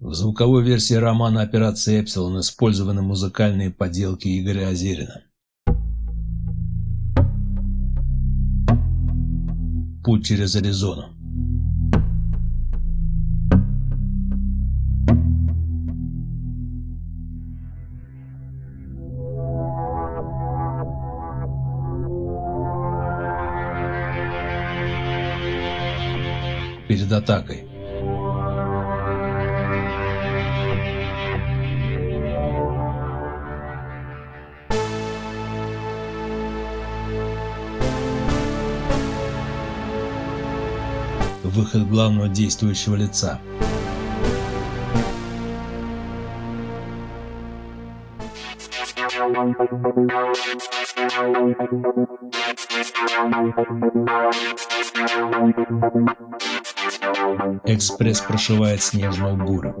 В звуковой версии романа «Операция Эпсилон» использованы музыкальные поделки Игоря Озерина. Путь через Аризону. Перед атакой. Выход главного действующего лица. Экспресс прошивает снежную бурю.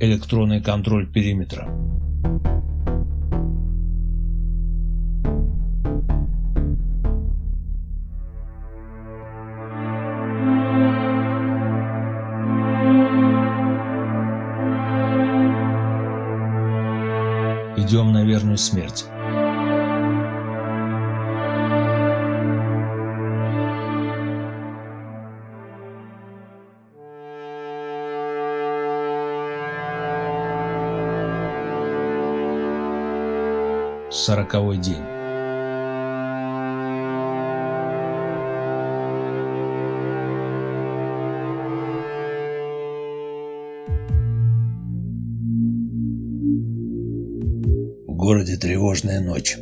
Электронный контроль периметра. Идем на верную смерть. Сороковой день. В городе тревожная ночь.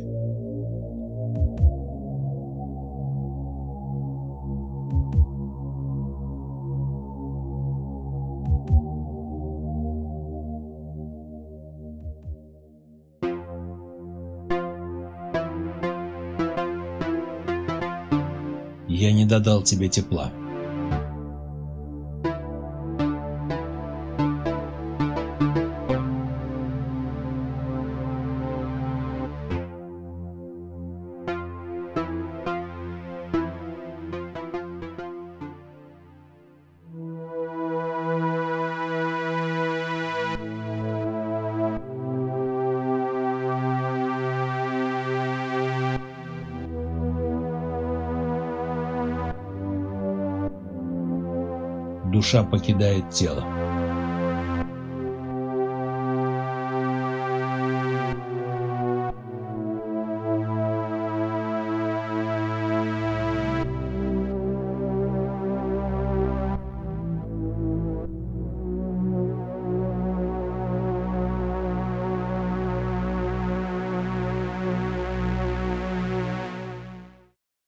Я не додал тебе тепла. Душа покидает тело.